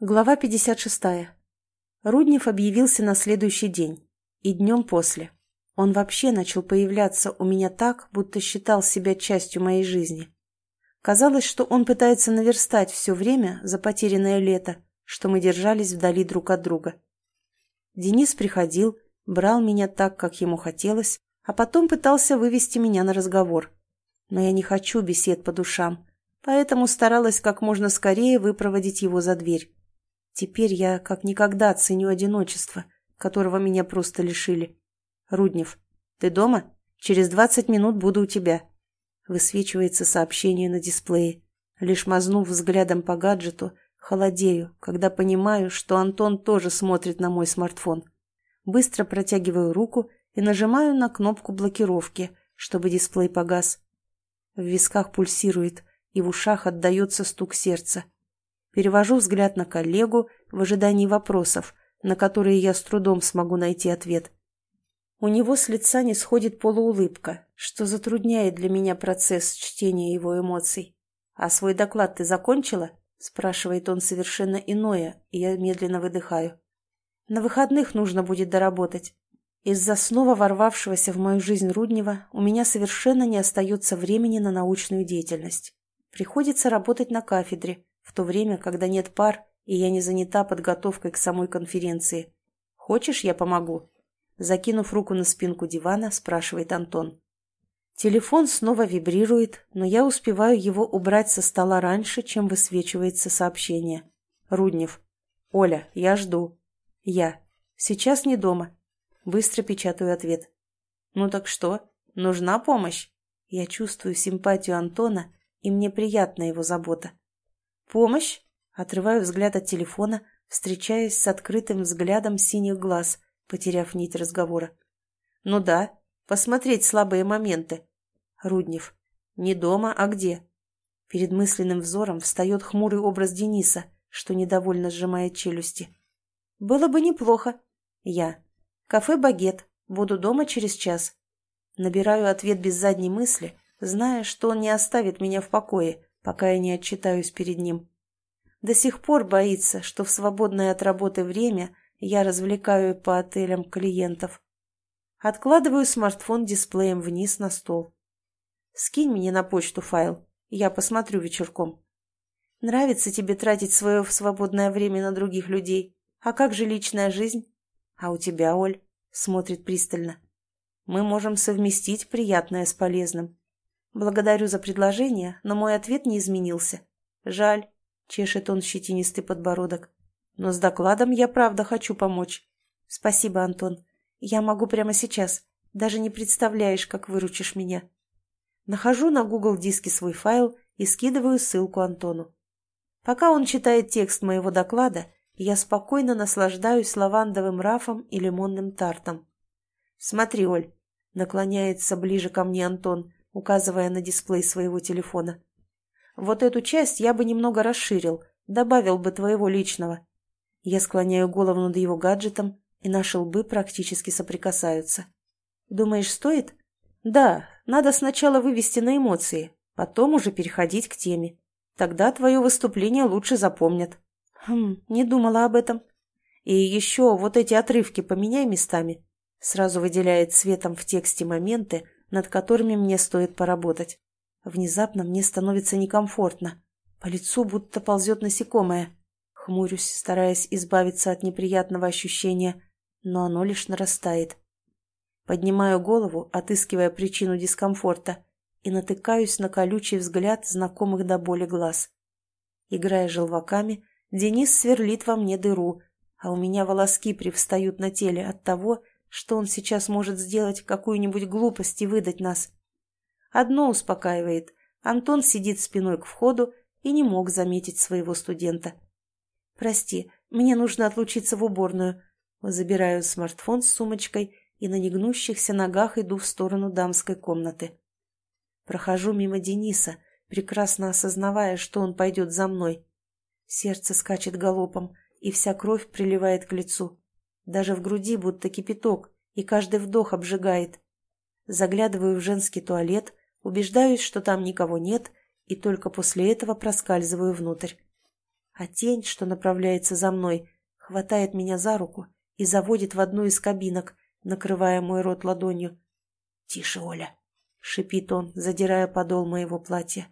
Глава 56. Руднев объявился на следующий день. И днем после. Он вообще начал появляться у меня так, будто считал себя частью моей жизни. Казалось, что он пытается наверстать все время за потерянное лето, что мы держались вдали друг от друга. Денис приходил, брал меня так, как ему хотелось, а потом пытался вывести меня на разговор. Но я не хочу бесед по душам, поэтому старалась как можно скорее выпроводить его за дверь. Теперь я как никогда ценю одиночество, которого меня просто лишили. Руднев, ты дома? Через двадцать минут буду у тебя. Высвечивается сообщение на дисплее. Лишь мазнув взглядом по гаджету, холодею, когда понимаю, что Антон тоже смотрит на мой смартфон. Быстро протягиваю руку и нажимаю на кнопку блокировки, чтобы дисплей погас. В висках пульсирует, и в ушах отдается стук сердца. Перевожу взгляд на коллегу в ожидании вопросов, на которые я с трудом смогу найти ответ. У него с лица не сходит полуулыбка, что затрудняет для меня процесс чтения его эмоций. «А свой доклад ты закончила?» – спрашивает он совершенно иное, и я медленно выдыхаю. «На выходных нужно будет доработать. Из-за снова ворвавшегося в мою жизнь Руднева у меня совершенно не остается времени на научную деятельность. Приходится работать на кафедре, в то время, когда нет пар, и я не занята подготовкой к самой конференции. Хочешь, я помогу?» Закинув руку на спинку дивана, спрашивает Антон. Телефон снова вибрирует, но я успеваю его убрать со стола раньше, чем высвечивается сообщение. Руднев. «Оля, я жду». «Я. Сейчас не дома». Быстро печатаю ответ. «Ну так что? Нужна помощь?» Я чувствую симпатию Антона, и мне приятна его забота. «Помощь?» Отрываю взгляд от телефона, встречаясь с открытым взглядом синих глаз, потеряв нить разговора. «Ну да, посмотреть слабые моменты». Руднев. «Не дома, а где?» Перед мысленным взором встает хмурый образ Дениса, что недовольно сжимает челюсти. «Было бы неплохо». Я. «Кафе «Багет». Буду дома через час». Набираю ответ без задней мысли, зная, что он не оставит меня в покое, пока я не отчитаюсь перед ним. До сих пор боится, что в свободное от работы время я развлекаю по отелям клиентов. Откладываю смартфон дисплеем вниз на стол. Скинь мне на почту файл, я посмотрю вечерком. Нравится тебе тратить свое свободное время на других людей? А как же личная жизнь? А у тебя, Оль, смотрит пристально. Мы можем совместить приятное с полезным. Благодарю за предложение, но мой ответ не изменился. Жаль, чешет он щетинистый подбородок. Но с докладом я правда хочу помочь. Спасибо, Антон. Я могу прямо сейчас. Даже не представляешь, как выручишь меня. Нахожу на Google диске свой файл и скидываю ссылку Антону. Пока он читает текст моего доклада, я спокойно наслаждаюсь лавандовым рафом и лимонным тартом. «Смотри, Оль», — наклоняется ближе ко мне Антон, указывая на дисплей своего телефона. «Вот эту часть я бы немного расширил, добавил бы твоего личного». Я склоняю голову над его гаджетом, и наши лбы практически соприкасаются. «Думаешь, стоит?» «Да, надо сначала вывести на эмоции, потом уже переходить к теме. Тогда твое выступление лучше запомнят». «Хм, не думала об этом». «И еще вот эти отрывки поменяй местами». Сразу выделяет цветом в тексте моменты, над которыми мне стоит поработать. Внезапно мне становится некомфортно. По лицу будто ползет насекомое. Хмурюсь, стараясь избавиться от неприятного ощущения, но оно лишь нарастает. Поднимаю голову, отыскивая причину дискомфорта, и натыкаюсь на колючий взгляд знакомых до боли глаз. Играя желваками, Денис сверлит во мне дыру, а у меня волоски привстают на теле от того, что он сейчас может сделать какую-нибудь глупость и выдать нас. Одно успокаивает. Антон сидит спиной к входу и не мог заметить своего студента. «Прости, мне нужно отлучиться в уборную». Забираю смартфон с сумочкой и на негнущихся ногах иду в сторону дамской комнаты. Прохожу мимо Дениса, прекрасно осознавая, что он пойдет за мной. Сердце скачет галопом, и вся кровь приливает к лицу. Даже в груди будто кипяток, и каждый вдох обжигает. Заглядываю в женский туалет, убеждаюсь, что там никого нет, и только после этого проскальзываю внутрь. а тень, что направляется за мной, хватает меня за руку и заводит в одну из кабинок, накрывая мой рот ладонью. «Тише, Оля!» — шипит он, задирая подол моего платья.